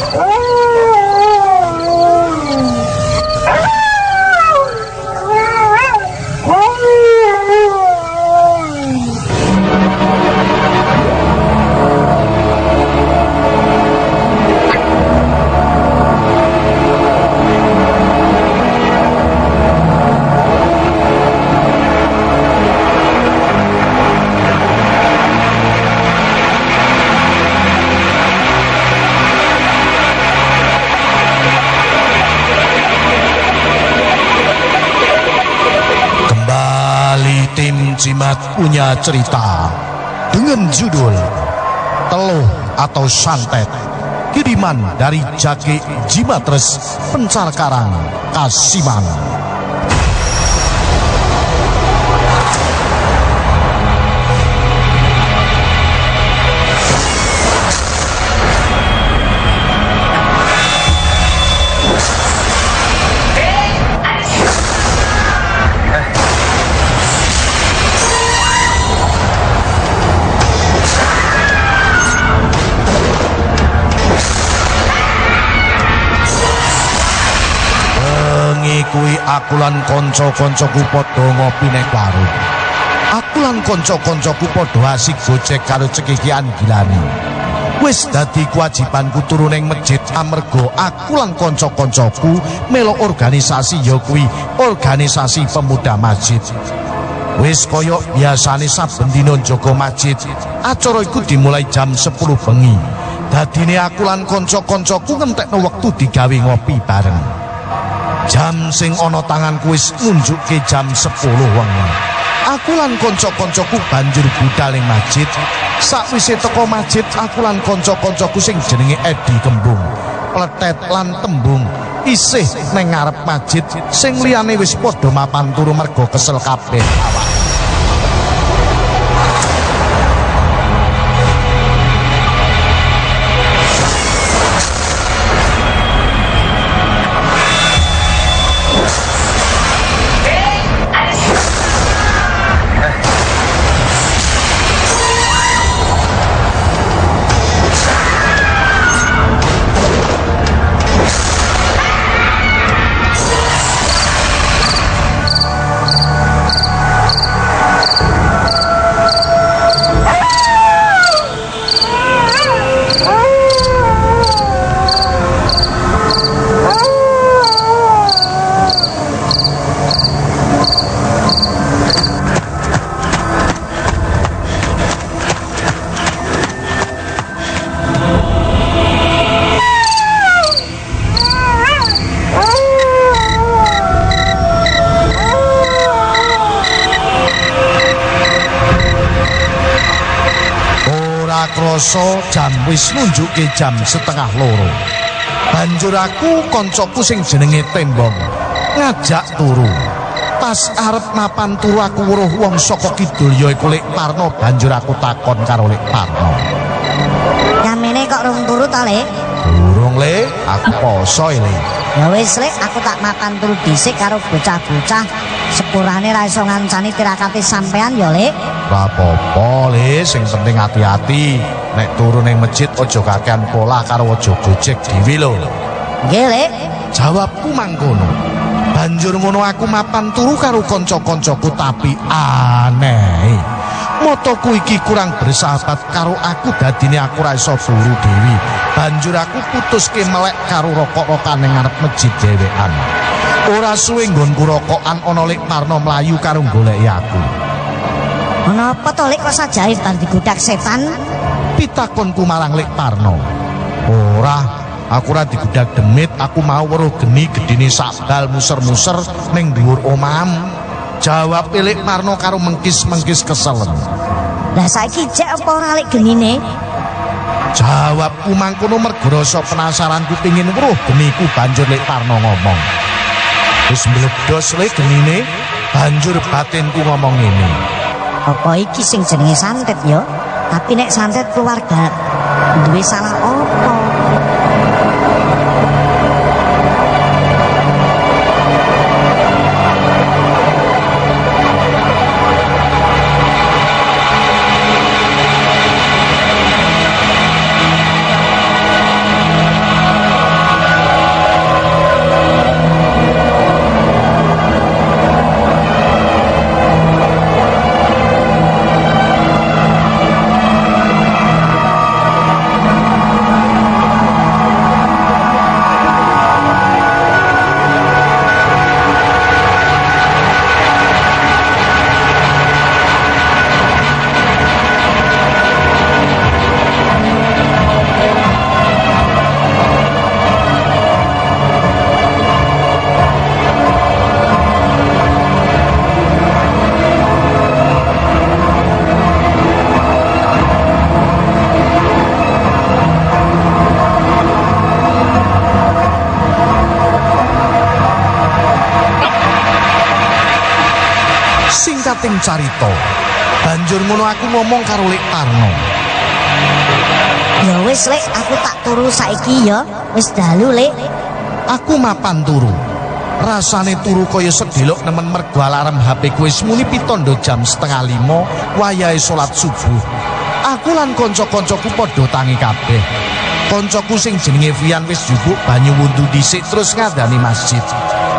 Jimat punya cerita dengan judul Teluh atau Santet kiriman dari Jaki Jimatres Pencar Karang Kasiman. Aku lan kanca-kancaku padha ngopi nek warung. Aku lan kanca-kancaku padha asik gocek karo cekikian gilani. Wis dadi kewajibanku turu ning masjid amarga aku lan kanca-kancaku melo organisasi ya kuwi organisasi pemuda masjid. Wis kaya biasane saben dina jaga masjid, acara iku dimulai jam 10 bengi. Dadine aku lan kanca-kancaku ngentekno wektu digawe ngopi bareng. Jam sing ana tanganku wis nunjukke jam 10 wengi. Aku lan kanca-kancaku banjur budal ing masjid. Sakwise teko masjid, aku lan kanca-kancaku sing jenenge Edi Kembung, Pletet lan Tembung isih ning ngarep masjid sing liyane wis padha mapan turu mergo kesel kabeh awak. Krasa jam wis nunjuke jam setengah loro. Banjur aku koncoku sing jenenge Tembong ngajak turu. Pas arep mapan turu aku weruh wong saka kidul ya iku Lek Parno banjur aku takon karo Lek Parno. Yamene kok rung turu ta, Lek? Durung, Lek. Aku poso, Lek. Ya wis, Lek, aku tak mapan turu dhisik karo bocah-bocah. Sepurane ra iso ngancani tirakate sampean ya, Lek. Ora apa-apa, Lek, sing penting hati-hati. nek turun ning masjid aja kakean polah karo aja gojek dhewe lho. Nggih, Lek. Jawabku mangkono. Banjur ngono aku mapan turu karo kanca-kancaku tapi aneh. Motoku iki kurang bersahabat karo aku dadine aku ra iso turu dewi. Banjur aku putuske melek karo rokok-rokan ning ngarep masjid dhewean. Ora suwe nggonku rokokan ana lek Marno mlayu karo goleki aku. Ana apa to lek kok sajahe bar digudak setan? pitakonku marang Lek Parno. Ora, aku ora digudak demit, aku mau weruh geni gedine sakbal muser-muser ning dhuwur omam. Jawab Lek Parno karo mengkis-mengkis keselen. Lah saiki jek apa ora lek genine? Jawabku mangkono mergo rasa penasaranku pengin weruh geniku banjur Lek Parno ngomong. Wis mledos Lek genine, banjur batinku ngomong ngene. Apa iki sing jenenge santet ya? Tapi nek santet keluarga duwe salah opo? Saking carita. Banjur ngono aku ngomong karo Lek Tarno. Ya wis lek aku tak turu saiki ya. Wis dalu lek. Aku mapan turu. Rasane turu kaya sedelok nemen mergo alarm HP ku wis muni pitondo jam setengah lima wayahe salat subuh. Aku lan kanca-kancaku padha tangi kabeh. Kancaku sing jenenge Vian wis jupuk banyu wundu dhisik terus ngadani masjid.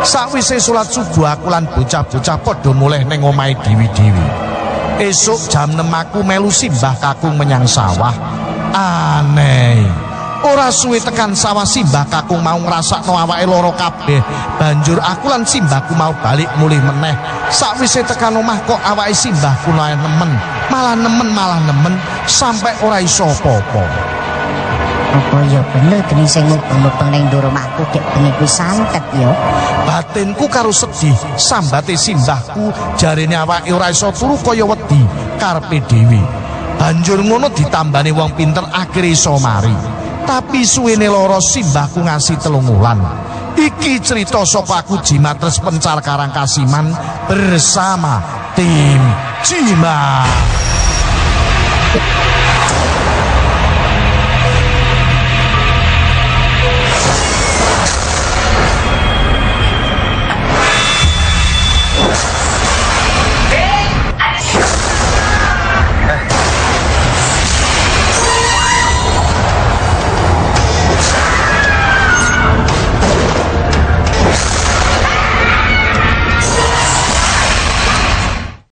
Sakwise salat subuh aku lan bocah-bocah padha mulih ning omahe dewi-dewi. Esuk jam 6 aku melu simbah kakung menyang sawah. Aneh. Ora suwe tekan sawah simbah kakung mau ngrasakno awake loro kabeh. Banjur aku lan simbahku mau balik mulih meneh. Sakwise tekan omah kok awake simbahku lae nemen. Malah nemen malah nemen sampai ora iso apa-apa. Apa ya bener geni sing mubeng-mubeng ning ndoro omahku dek bengi kuwi santet ya. Batinku karo sedih sambate simbahku jarene awake ora iso turu kaya wedi karepe dhewe. Banjur ngono ditambani wong pinter akhire iso mari. Tapi suwene loro simbahku ngasih telung wulan. Iki cerita saka aku Jimatres Pencar Karangkasiman bersama tim Jimat.